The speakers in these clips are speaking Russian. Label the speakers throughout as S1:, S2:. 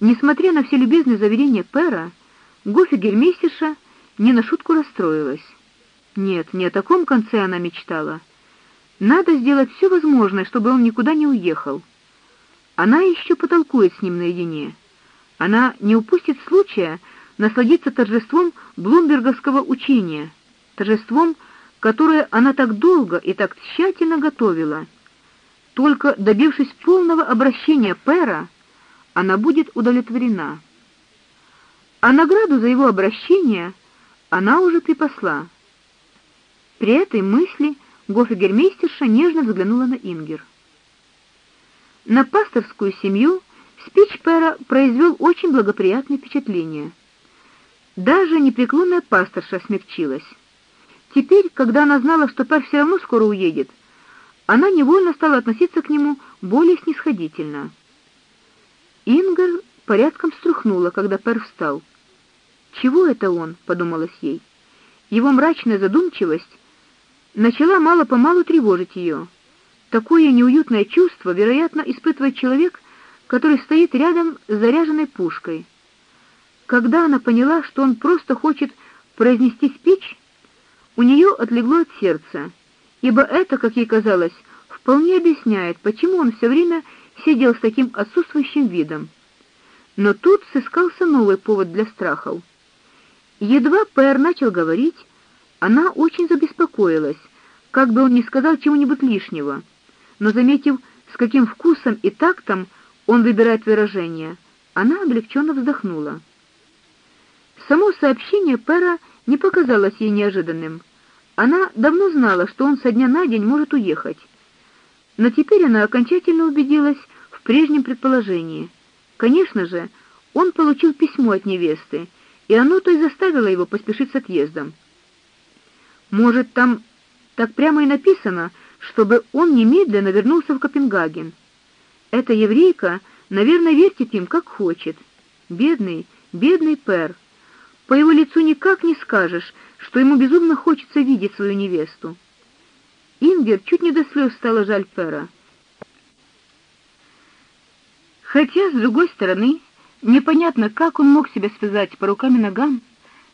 S1: Несмотря на все любезные заверения Пера, Гофигельмейстерша не на шутку расстроилась. Нет, не о таком конце она мечтала. Надо сделать все возможное, чтобы он никуда не уехал. Она еще потолкует с ним наедине. Она не упустит случая насладиться торжеством блумберговского учения, торжеством, которое она так долго и так тщательно готовила. Только добившись полного обращения Пера, она будет удовлетворена. А награду за его обращение она уже припасла. При этой мысли гофгермейстерша нежно взглянула на Ингер. На пасторскую семью спич Пера произвел очень благоприятное впечатление. Даже непреклонная пасторша смягчилась. Теперь, когда она знала, что Пер все равно скоро уедет, она невольно стала относиться к нему более снисходительно. Ингер порядком струхнула, когда Пер встал. Чего это он, подумалось ей. Его мрачная задумчивость начала мало-помалу тревожить ее. Такое неуютное чувство, вероятно, испытывает человек, который стоит рядом с заряженной пушкой. Когда она поняла, что он просто хочет произнести спич, у нее отлегло от сердца, ибо это, как ей казалось, вполне объясняет, почему он все время сидел с таким отсутствующим видом. Но тут сыскался новый повод для страхов. Едва Пэр начал говорить, она очень забеспокоилась, как бы он ни сказал чего-нибудь лишнего. Но заметив, с каким вкусом и тактом он выбирает выражения, она облегченно вздохнула. Само сообщение Пэра не показалось ей неожиданным. Она давно знала, что он со дня на день может уехать. Но теперь она окончательно убедилась в прежнем предположении. Конечно же, он получил письмо от невесты, и оно то и заставило его поспешить с отъездом. Может, там так прямо и написано, чтобы он немедленно вернулся в Копенгаген. Эта еврейка, наверное, вертит им как хочет. Бедный, бедный Пер. По его лицу никак не скажешь, что ему безумно хочется видеть свою невесту. Ингер чуть не до слез стало жаль Пера. Хотя с другой стороны, Непонятно, как он мог себя связать по рукам и ногам,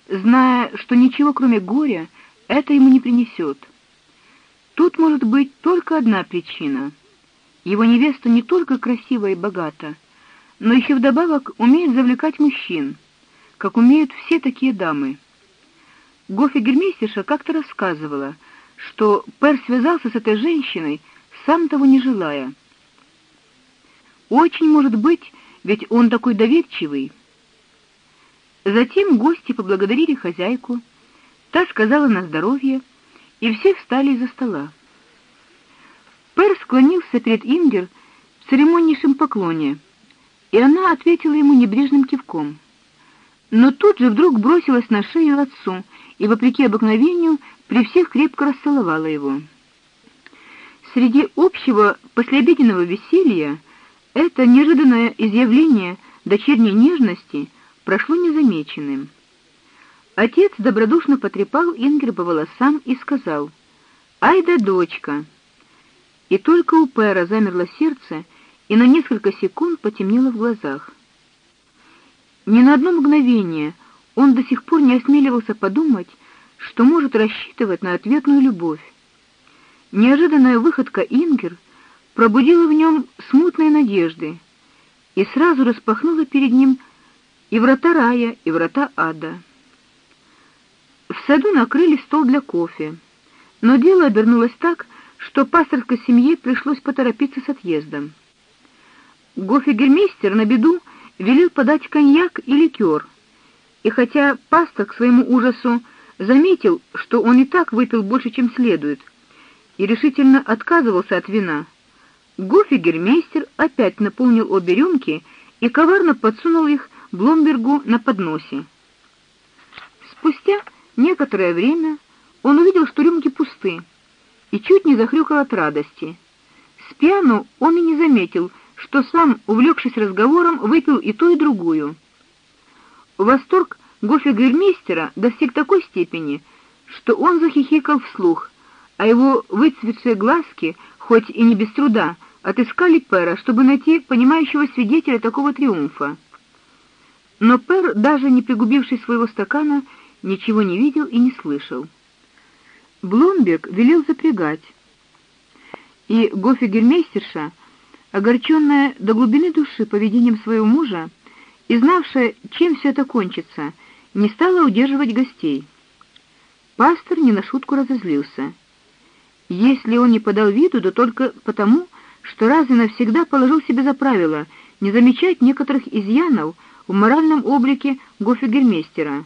S1: зная, что ничего, кроме горя, это ему не принесет. Тут может быть только одна причина. Его невеста не только красива и богата, но еще вдобавок умеет завлекать мужчин, как умеют все такие дамы. Гофи Гермейстиша как-то рассказывала, что Пер связался с этой женщиной, сам того не желая. Очень может быть, ведь он такой доверчивый. Затем гости поблагодарили хозяйку, та сказала на здоровье, и все встали из-за стола. Пер склонился перед Ингер в церемоннейшем поклоне, и она ответила ему небрежным кивком. Но тут же вдруг бросилась на шею отцу и, вопреки обыкновению, при всех крепко расцеловала его. Среди общего послеобеденного веселья это неожиданное изъявление дочерней нежности прошло незамеченным. Отец добродушно потрепал Ингер по волосам и сказал: "Ай да дочка". И только у Пэра замерло сердце, и на несколько секунд потемнело в глазах. Ни на одно мгновение он до сих пор не осмеливался подумать, что может рассчитывать на ответную любовь. Неожиданная выходка Ингер пробудила в нем смутные надежды и сразу распахнула перед ним и врата рая, и врата ада. В саду накрыли стол для кофе, но дело обернулось так, что пасторской семье пришлось поторопиться с отъездом. Гофигермейстер на беду велел подать коньяк и ликер, и хотя пастор к своему ужасу заметил, что он и так выпил больше, чем следует, и решительно отказывался от вина, Гофигермейстер опять наполнил обе рюмки и коварно подсунул их Бломбергу на подносе. Спустя некоторое время он увидел, что рюмки пусты, и чуть не захрюкал от радости. С пьяну он и не заметил, что сам, увлекшись разговором, выпил и ту, и другую. Восторг гофигермейстера достиг такой степени, что он захихикал вслух, а его выцветшие глазки, хоть и не без труда, отыскали Пера, чтобы найти понимающего свидетеля такого триумфа. Но Пер, даже не пригубивший своего стакана, ничего не видел и не слышал. Бломберг велел запрягать, и гофигермейстерша, огорченная до глубины души поведением своего мужа и знавшая, чем все это кончится, не стала удерживать гостей. Пастор не на шутку разозлился. Если он не подал виду, то только потому, что раз и навсегда положил себе за правило не замечать некоторых изъянов в моральном облике гофигермейстера.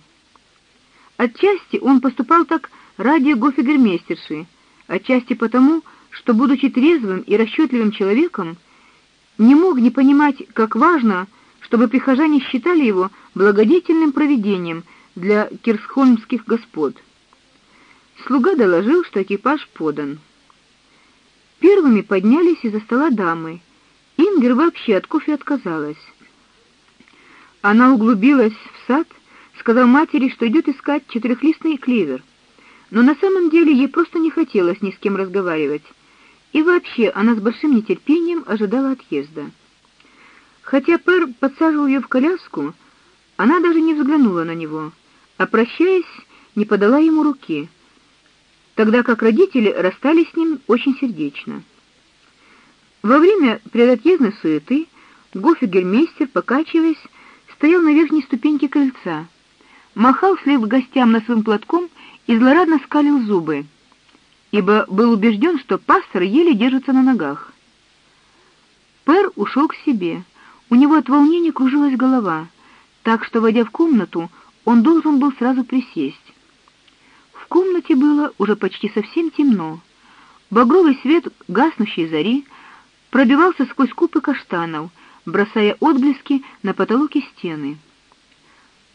S1: Отчасти он поступал так ради гофигермейстерши, отчасти потому, что, будучи трезвым и расчетливым человеком, не мог не понимать, как важно, чтобы прихожане считали его благодетельным провидением для кирсхольмских господ. Слуга доложил, что экипаж подан. Первыми поднялись из-за стола дамы. Ингер вообще от кофе отказалась. Она углубилась в сад, сказав матери, что идет искать четырехлистный клевер. Но на самом деле ей просто не хотелось ни с кем разговаривать. И вообще, она с большим нетерпением ожидала отъезда. Хотя Пер подсаживал ее в коляску, она даже не взглянула на него, а прощаясь, не подала ему руки тогда как родители расстались с ним очень сердечно. Во время предотъездной суеты гофигермейстер, покачиваясь, стоял на верхней ступеньке крыльца, махал вслед гостям на своим платком и злорадно скалил зубы, ибо был убежден, что пастор еле держится на ногах. Пер ушел к себе. У него от волнения кружилась голова, так что, войдя в комнату, он должен был сразу присесть комнате было уже почти совсем темно. Багровый свет гаснущей зари пробивался сквозь купы каштанов, бросая отблески на потолок и стены.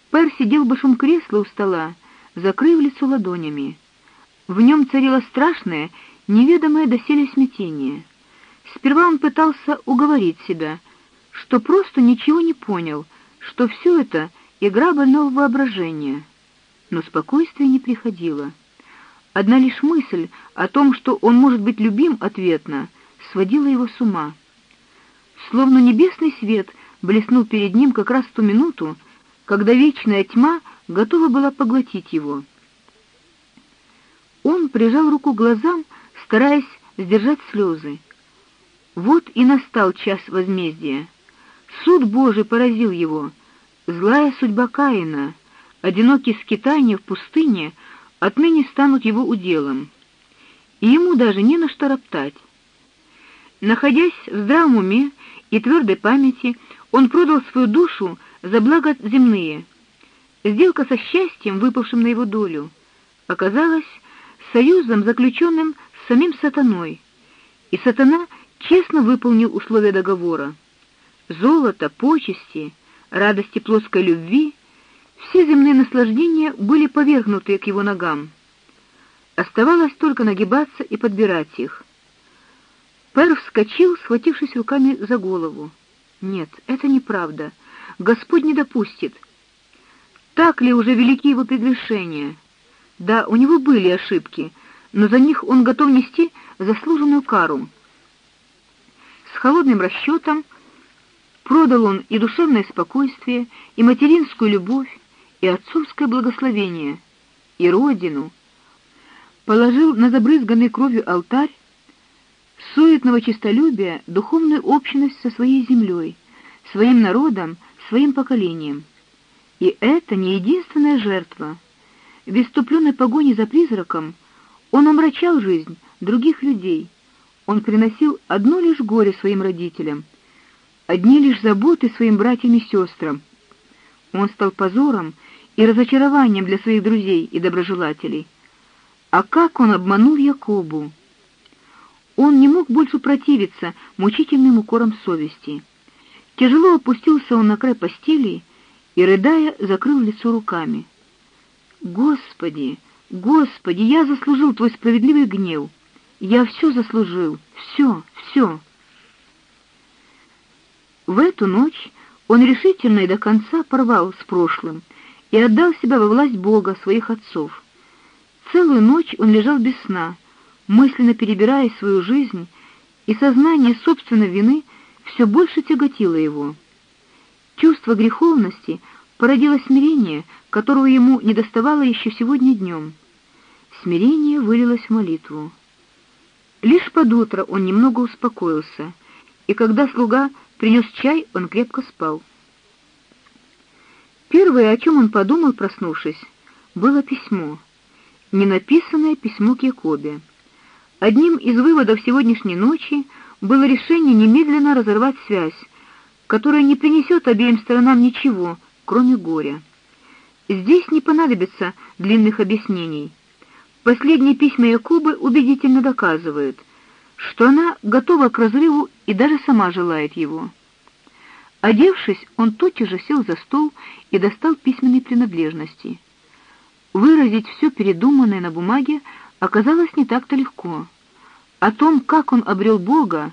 S1: Пер сидел в большом кресле у стола, закрыв лицо ладонями. В нем царило страшное, неведомое доселе смятение. Сперва он пытался уговорить себя, что просто ничего не понял, что все это игра больного воображения но спокойствие не приходило. Одна лишь мысль о том, что он может быть любим ответно, сводила его с ума. Словно небесный свет блеснул перед ним как раз в ту минуту, когда вечная тьма готова была поглотить его. Он прижал руку к глазам, стараясь сдержать слезы. Вот и настал час возмездия. Суд Божий поразил его. Злая судьба Каина — одинокие скитания в пустыне отныне станут его уделом, и ему даже не на что роптать. Находясь в здравом уме и твердой памяти, он продал свою душу за благо земные. Сделка со счастьем, выпавшим на его долю, оказалась союзом, заключенным с самим сатаной, и сатана честно выполнил условия договора. Золото, почести, радости плоской любви — все земные наслаждения были повергнуты к его ногам. Оставалось только нагибаться и подбирать их. Пер вскочил, схватившись руками за голову. Нет, это неправда. Господь не допустит. Так ли уже велики его прегрешения? Да, у него были ошибки, но за них он готов нести заслуженную кару. С холодным расчетом продал он и душевное спокойствие, и материнскую любовь, и отцовское благословение, и родину, положил на забрызганный кровью алтарь суетного честолюбия духовную общность со своей землей, своим народом, своим поколением. И это не единственная жертва. В иступленной погоне за призраком он омрачал жизнь других людей. Он приносил одно лишь горе своим родителям, одни лишь заботы своим братьям и сестрам. Он стал позором и разочарованием для своих друзей и доброжелателей. А как он обманул Якобу? Он не мог больше противиться мучительным укорам совести. Тяжело опустился он на край постели и, рыдая, закрыл лицо руками. «Господи, Господи, я заслужил Твой справедливый гнев. Я все заслужил, все, все». В эту ночь он решительно и до конца порвал с прошлым, и отдал себя во власть Бога, своих отцов. Целую ночь он лежал без сна, мысленно перебирая свою жизнь, и сознание собственной вины все больше тяготило его. Чувство греховности породило смирение, которого ему недоставало еще сегодня днем. Смирение вылилось в молитву. Лишь под утро он немного успокоился, и когда слуга принес чай, он крепко спал. Первое, о чем он подумал, проснувшись, было письмо. Ненаписанное письмо к Якобе. Одним из выводов сегодняшней ночи было решение немедленно разорвать связь, которая не принесет обеим сторонам ничего, кроме горя. Здесь не понадобится длинных объяснений. Последние письма Якубы убедительно доказывают, что она готова к разрыву и даже сама желает его. Одевшись, он тотчас же сел за стол и достал письменные принадлежности. Выразить все передуманное на бумаге оказалось не так-то легко. О том, как он обрел Бога,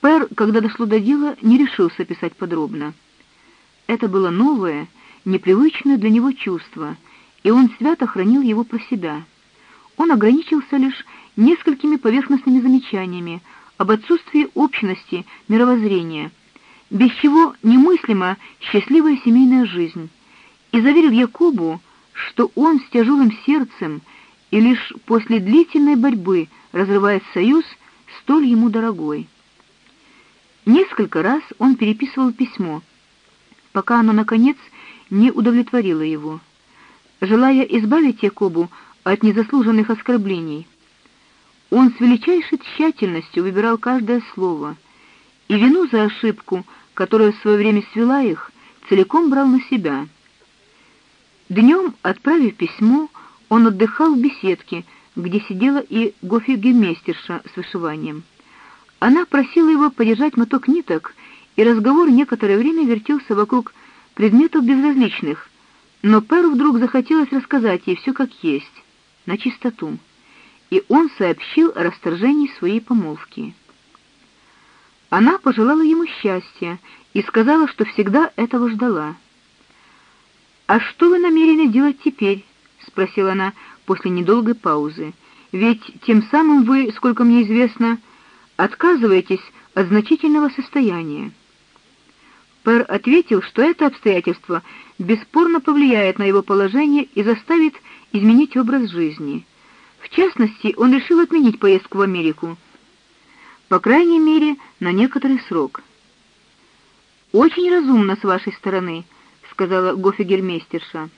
S1: Пер, когда дошло до дела, не решился писать подробно. Это было новое, непривычное для него чувство, и он свято хранил его про себя. Он ограничился лишь несколькими поверхностными замечаниями об отсутствии общности мировоззрения, без чего немыслима счастливая семейная жизнь, и заверил Якубу, что он с тяжелым сердцем и лишь после длительной борьбы разрывает союз, столь ему дорогой. Несколько раз он переписывал письмо, пока оно наконец не удовлетворило его, желая избавить Якобу от незаслуженных оскорблений. Он с величайшей тщательностью выбирал каждое слово, и вину за ошибку, которая в свое время свела их, целиком брал на себя. Днем, отправив письмо, он отдыхал в беседке, где сидела и гофигемейстерша с вышиванием. Она просила его подержать моток ниток, и разговор некоторое время вертелся вокруг предметов безразличных, но Перу вдруг захотелось рассказать ей все как есть, на чистоту, и он сообщил о расторжении своей помолвки. Она пожелала ему счастья и сказала, что всегда этого ждала. «А что вы намерены делать теперь?» — спросила она после недолгой паузы. «Ведь тем самым вы, сколько мне известно, отказываетесь от значительного состояния». Пэр ответил, что это обстоятельство бесспорно повлияет на его положение и заставит изменить образ жизни. В частности, он решил отменить поездку в Америку, по крайней мере, на некоторый срок. Очень разумно с вашей стороны, сказала гофигермейстерша.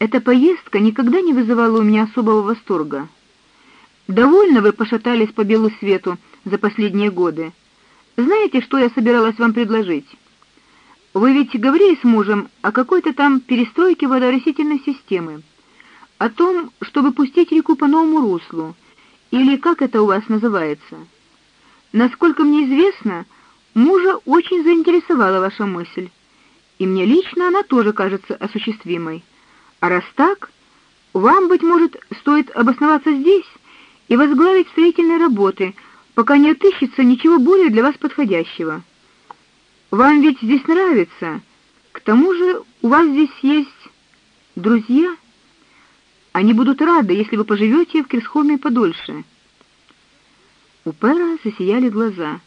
S1: Эта поездка никогда не вызывала у меня особого восторга. Довольно вы пошатались по белу свету за последние годы. Знаете, что я собиралась вам предложить? Вы ведь говорили с мужем о какой-то там перестройке водорастительной системы, о том, чтобы пустить реку по новому руслу, или как это у вас называется. Насколько мне известно, мужа очень заинтересовала ваша мысль, и мне лично она тоже кажется осуществимой. А раз так, вам быть может стоит обосноваться здесь и возглавить строительные работы, пока не отыщется ничего более для вас подходящего. Вам ведь здесь нравится. К тому же, у вас здесь есть друзья. Они будут рады, если вы поживете в Крисхоме подольше. У Пера засияли глаза.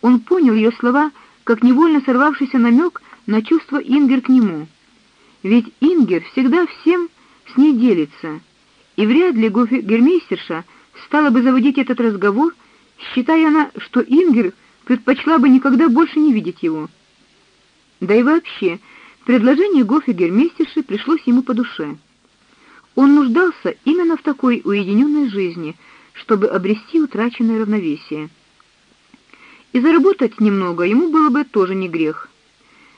S1: Он понял ее слова как невольно сорвавшийся намек на чувство Ингер к нему. Ведь Ингер всегда всем с ней делится, и вряд ли Гофи Гермейстерша стала бы заводить этот разговор, считая она, что Ингер предпочла бы никогда больше не видеть его. Да и вообще, предложение Гофи Гермейстерши пришлось ему по душе. Он нуждался именно в такой уединенной жизни, чтобы обрести утраченное равновесие. И заработать немного ему было бы тоже не грех.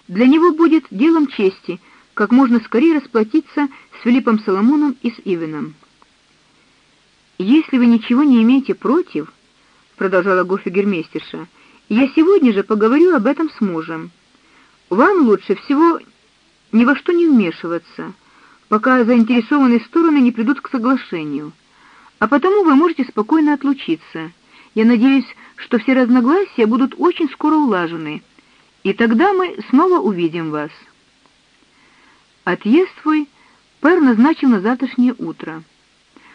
S1: Для него будет делом чести — как можно скорее расплатиться с Филиппом Соломоном и с Ивеном. Если вы ничего не имеете против, продолжала гофигермейстерша, я сегодня же поговорю об этом с мужем. Вам лучше всего ни во что не вмешиваться, пока заинтересованные стороны не придут к соглашению. А потому вы можете спокойно отлучиться. Я надеюсь, что все разногласия будут очень скоро улажены, и тогда мы снова увидим вас. Отъезд свой Пер назначил на завтрашнее утро.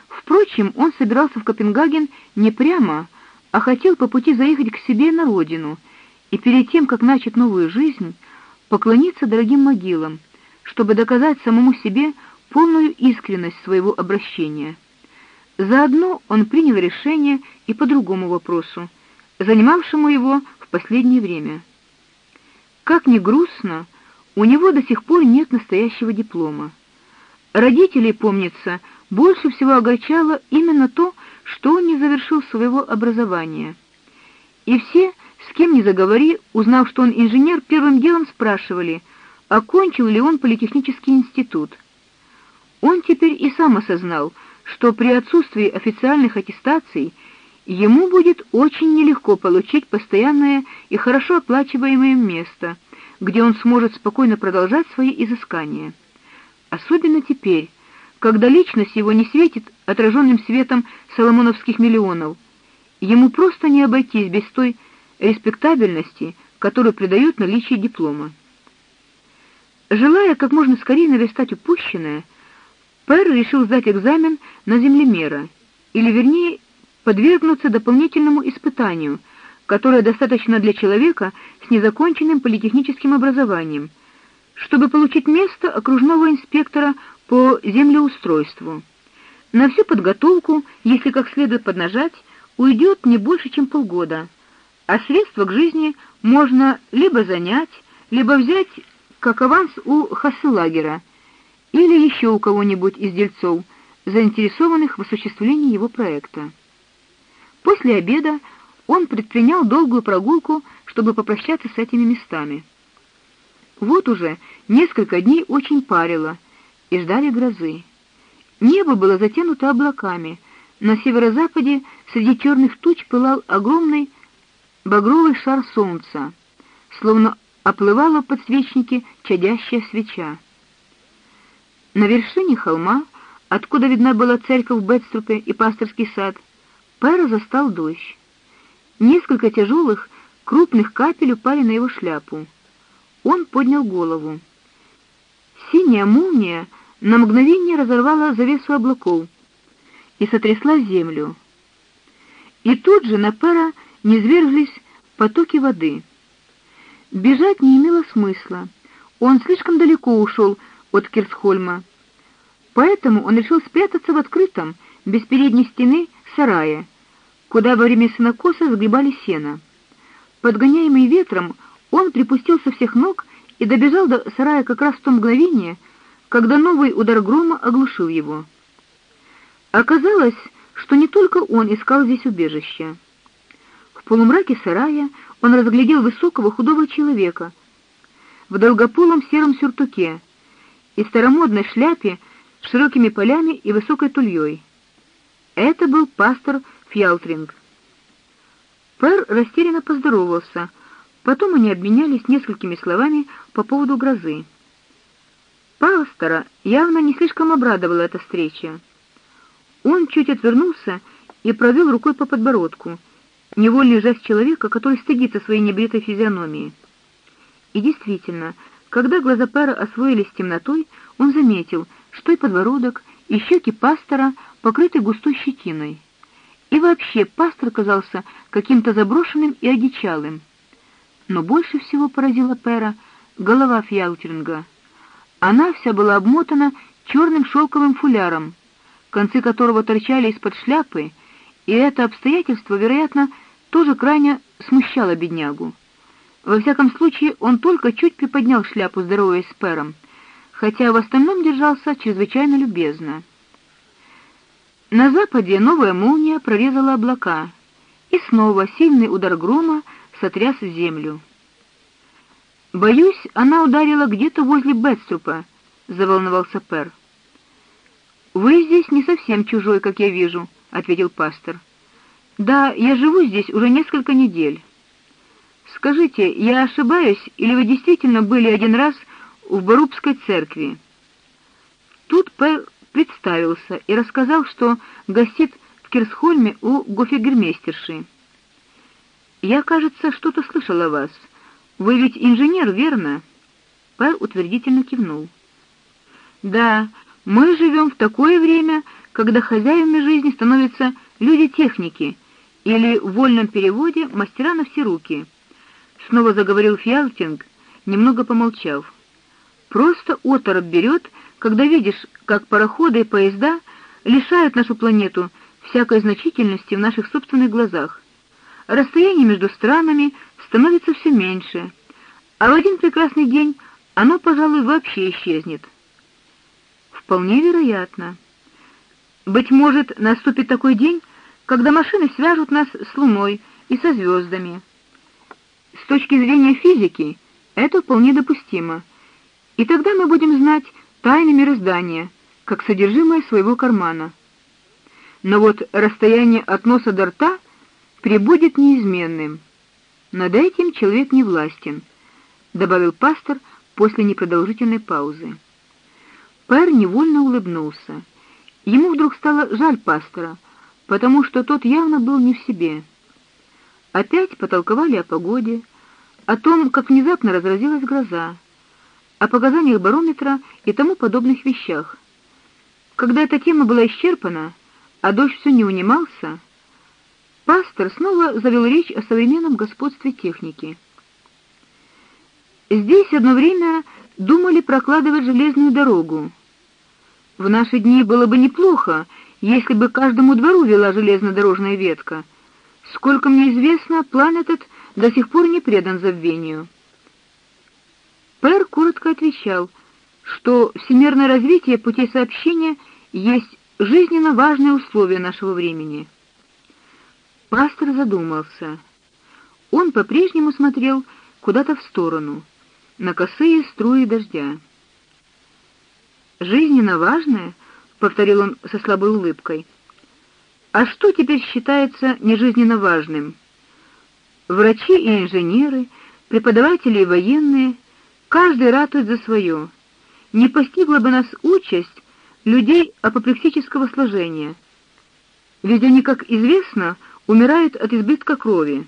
S1: Впрочем, он собирался в Копенгаген не прямо, а хотел по пути заехать к себе на родину и перед тем, как начать новую жизнь, поклониться дорогим могилам, чтобы доказать самому себе полную искренность своего обращения. Заодно он принял решение и по другому вопросу, занимавшему его в последнее время. Как ни грустно, у него до сих пор нет настоящего диплома. Родителей, помнится, больше всего огорчало именно то, что он не завершил своего образования. И все, с кем ни заговори, узнав, что он инженер, первым делом спрашивали, окончил ли он политехнический институт. Он теперь и сам осознал, что при отсутствии официальных аттестаций ему будет очень нелегко получить постоянное и хорошо оплачиваемое место, где он сможет спокойно продолжать свои изыскания. Особенно теперь, когда личность его не светит отраженным светом соломоновских миллионов. Ему просто не обойтись без той респектабельности, которую придают наличие диплома. Желая как можно скорее наверстать упущенное, Пэр решил сдать экзамен на землемера, или вернее, подвергнуться дополнительному испытанию, которое достаточно для человека с незаконченным политехническим образованием, чтобы получить место окружного инспектора по землеустройству. На всю подготовку, если как следует поднажать, уйдет не больше, чем полгода, а средства к жизни можно либо занять, либо взять как аванс у Хасылагера или еще у кого-нибудь из дельцов, заинтересованных в осуществлении его проекта. После обеда он предпринял долгую прогулку, чтобы попрощаться с этими местами. Вот уже несколько дней очень парило, и ждали грозы. Небо было затянуто облаками. На северо-западе среди черных туч пылал огромный багровый шар солнца, словно оплывала в подсвечнике чадящая свеча. На вершине холма, откуда видна была церковь Бетструпе и пасторский сад, Пэра застал дождь. Несколько тяжелых, крупных капель упали на его шляпу. Он поднял голову. Синяя молния на мгновение разорвала завесу облаков и сотрясла землю. И тут же на пара низверглись потоки воды. Бежать не имело смысла. Он слишком далеко ушел от Кирсхольма. Поэтому он решил спрятаться в открытом, без передней стены сарае, куда во время сенокоса сгребали сено. Подгоняемый ветром, он припустил со всех ног и добежал до сарая как раз в то мгновение, когда новый удар грома оглушил его. Оказалось, что не только он искал здесь убежище. В полумраке сарая он разглядел высокого худого человека в долгополом сером сюртуке и старомодной шляпе с широкими полями и высокой тульей. Это был пастор Фьялтринг. Пэр растерянно поздоровался. Потом они обменялись несколькими словами по поводу грозы. Пастора явно не слишком обрадовала эта встреча. Он чуть отвернулся и провел рукой по подбородку, невольный жест человека, который стыдится своей небритой физиономии. И действительно, когда глаза Пэра освоились темнотой, он заметил, что и подбородок, и щеки пастора покрыты густой щетиной. И вообще пастор казался каким-то заброшенным и одичалым. Но больше всего поразила Пэра голова Фьяутеринга — она вся была обмотана черным шелковым фуляром, концы которого торчали из-под шляпы, и это обстоятельство, вероятно, тоже крайне смущало беднягу. Во всяком случае, он только чуть приподнял шляпу, здороваясь с Пером, хотя в остальном держался чрезвычайно любезно. На западе новая молния прорезала облака, и снова сильный удар грома сотряс землю. Боюсь, она ударила где-то возле Бетструпа, заволновался Пер. Вы здесь не совсем чужой, как я вижу, ответил пастор. Да, я живу здесь уже несколько недель. Скажите, я ошибаюсь или вы действительно были один раз в Барубской церкви? Тут Пер представился и рассказал, что гостит в Кирсхольме у гофигермейстерши. Я, кажется, что-то слышал о вас. Вы ведь инженер, верно? Пэр утвердительно кивнул. Да, мы живем в такое время, когда хозяевами жизни становятся люди техники или в вольном переводе мастера на все руки. Снова заговорил Фиалтинг, немного помолчав. Просто оторопь берет, когда видишь, как пароходы и поезда лишают нашу планету всякой значительности в наших собственных глазах. Расстояние между странами становится все меньше, а в один прекрасный день оно, пожалуй, вообще исчезнет. Вполне вероятно. Быть может, наступит такой день, когда машины свяжут нас с Луной и со звездами. С точки зрения физики это вполне допустимо. И тогда мы будем знать тайны мироздания, как содержимое своего кармана. Но вот расстояние от носа до рта пребудет неизменным. Над этим человек не властен, добавил пастор после непродолжительной паузы. Пэр невольно улыбнулся. Ему вдруг стало жаль пастора, потому что тот явно был не в себе. Опять потолковали о погоде, о том, как внезапно разразилась гроза, о показаниях барометра и тому подобных вещах. Когда эта тема была исчерпана, а дождь все не унимался, пастор снова завел речь о современном господстве техники. Здесь одно время думали прокладывать железную дорогу. В наши дни было бы неплохо, если бы каждому двору вела железнодорожная ветка. Сколько мне известно, план этот до сих пор не предан забвению. Пэр коротко отвечал, что всемирное развитие путей сообщения есть жизненно важное условие нашего времени. Пастор задумался. Он по-прежнему смотрел куда-то в сторону, на косые струи дождя. Жизненно важное, повторил он со слабой улыбкой. А что теперь считается нежизненно важным? Врачи и инженеры, преподаватели и военные, каждый ратует за свое. Не постигла бы нас участь людей апоплексического сложения. Ведь они, как известно, умирают от избытка крови.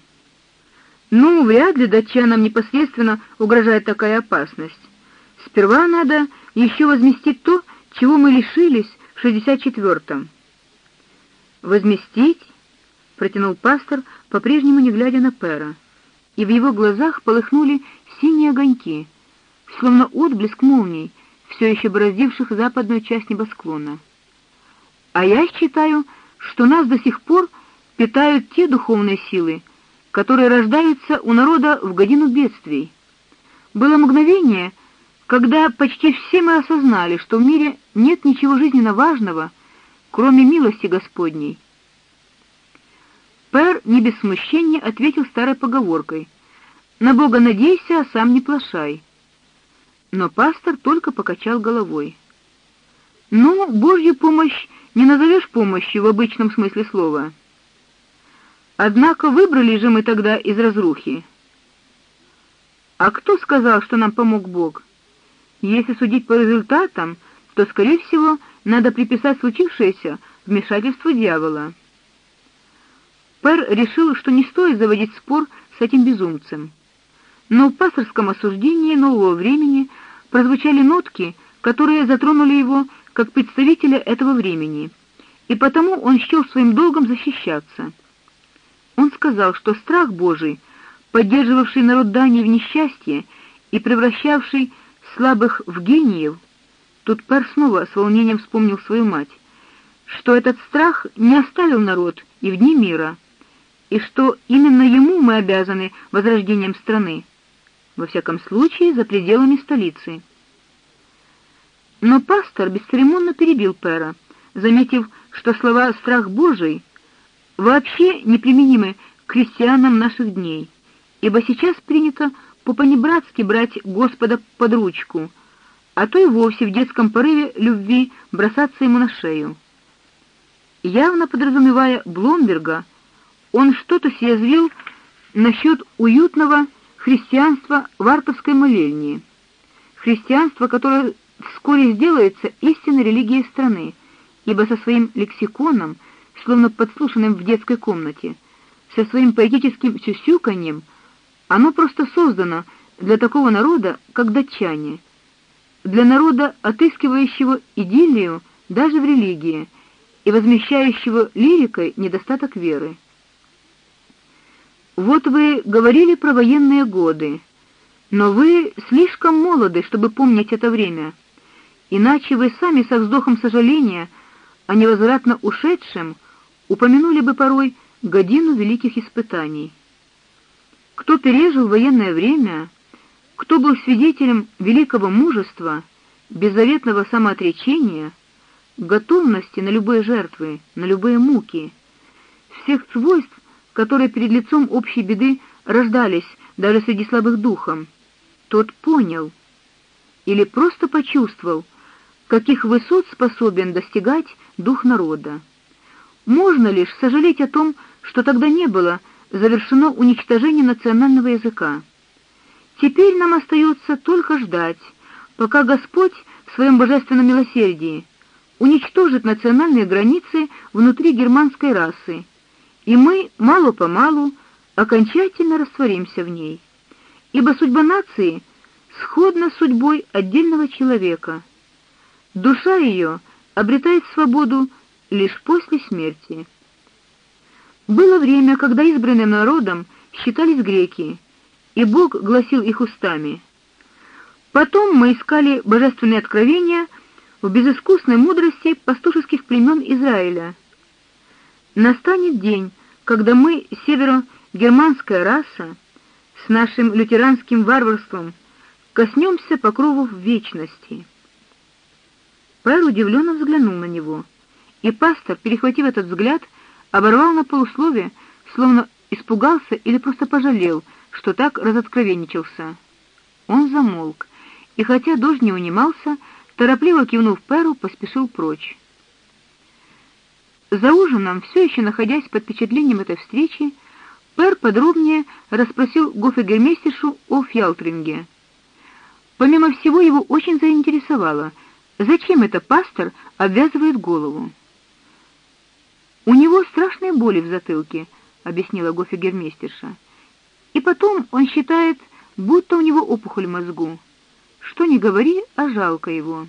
S1: Ну, вряд ли датчанам непосредственно угрожает такая опасность. Сперва надо еще возместить то, чего мы лишились в 64-м. Возместить, протянул пастор, по-прежнему не глядя на Пера, и в его глазах полыхнули синие огоньки, словно отблеск молний, все еще бороздивших западную часть небосклона. А я считаю, что нас до сих пор питают те духовные силы, которые рождаются у народа в годину бедствий. Было мгновение, когда почти все мы осознали, что в мире нет ничего жизненно важного, кроме милости Господней. Пэр не без смущения ответил старой поговоркой: "На Бога надейся, а сам не плашай". Но пастор только покачал головой. "Ну, Божью помощь не назовешь помощью в обычном смысле слова. Однако выбрали же мы тогда из разрухи. А кто сказал, что нам помог Бог? Если судить по результатам, то, скорее всего, надо приписать случившееся вмешательству дьявола. Пэр решил, что не стоит заводить спор с этим безумцем. Но в пасторском осуждении нового времени прозвучали нотки, которые затронули его как представителя этого времени, и потому он счел своим долгом защищаться. Он сказал, что страх Божий, поддерживавший народ Дании в несчастье и превращавший слабых в гениев, тут Пер снова с волнением вспомнил свою мать, что этот страх не оставил народ и в дни мира, и что именно ему мы обязаны возрождением страны, во всяком случае за пределами столицы. Но пастор бесцеремонно перебил Пера, заметив, что слова страх Божий вообще неприменимы к крестьянам наших дней, ибо сейчас принято по-понебратски брать Господа под ручку, а то и вовсе в детском порыве любви бросаться ему на шею. Явно подразумевая Бломберга, он что-то съязвил насчет уютного христианства в Артовской молельни. Христианство, которое вскоре сделается истинной религией страны, ибо со своим лексиконом, словно подслушанным в детской комнате, со своим поэтическим сюсюканьем, оно просто создано для такого народа, как датчане, для народа, отыскивающего идиллию даже в религии и возмещающего лирикой недостаток веры. Вот вы говорили про военные годы. Но вы слишком молоды, чтобы помнить это время. Иначе вы сами со вздохом сожаления о невозвратно ушедшем упомянули бы порой годину великих испытаний. Кто пережил военное время, кто был свидетелем великого мужества, беззаветного самоотречения, готовности на любые жертвы, на любые муки, всех свойств, которые перед лицом общей беды рождались даже среди слабых духом, тот понял или просто почувствовал, каких высот способен достигать дух народа. Можно лишь сожалеть о том, что тогда не было завершено уничтожение национального языка. Теперь нам остается только ждать, пока Господь в своем божественном милосердии уничтожит национальные границы внутри германской расы, и мы мало-помалу окончательно растворимся в ней ибо судьба нации сходна с судьбой отдельного человека. Душа ее обретает свободу лишь после смерти. Было время, когда избранным народом считались греки, и Бог гласил их устами. Потом мы искали божественные откровения в безыскусной мудрости пастушеских племен Израиля. Настанет день, когда мы, северо-германская раса, с нашим лютеранским варварством коснемся покровов вечности. Пэр удивленно взглянул на него, и пастор, перехватив этот взгляд, оборвал на полусловие, словно испугался или просто пожалел, что так разоткровенничался. Он замолк, и хотя дождь не унимался, торопливо кивнув Перу, поспешил прочь. За ужином, все еще находясь под впечатлением этой встречи, Пер подробнее расспросил гофгеймейстершу о Фялтринге. Помимо всего, его очень заинтересовало, зачем это пастор обвязывает голову. У него страшные боли в затылке, объяснила гофгеймейстерша. И потом он считает, будто у него опухоль в мозгу. Что ни говори, а жалко его.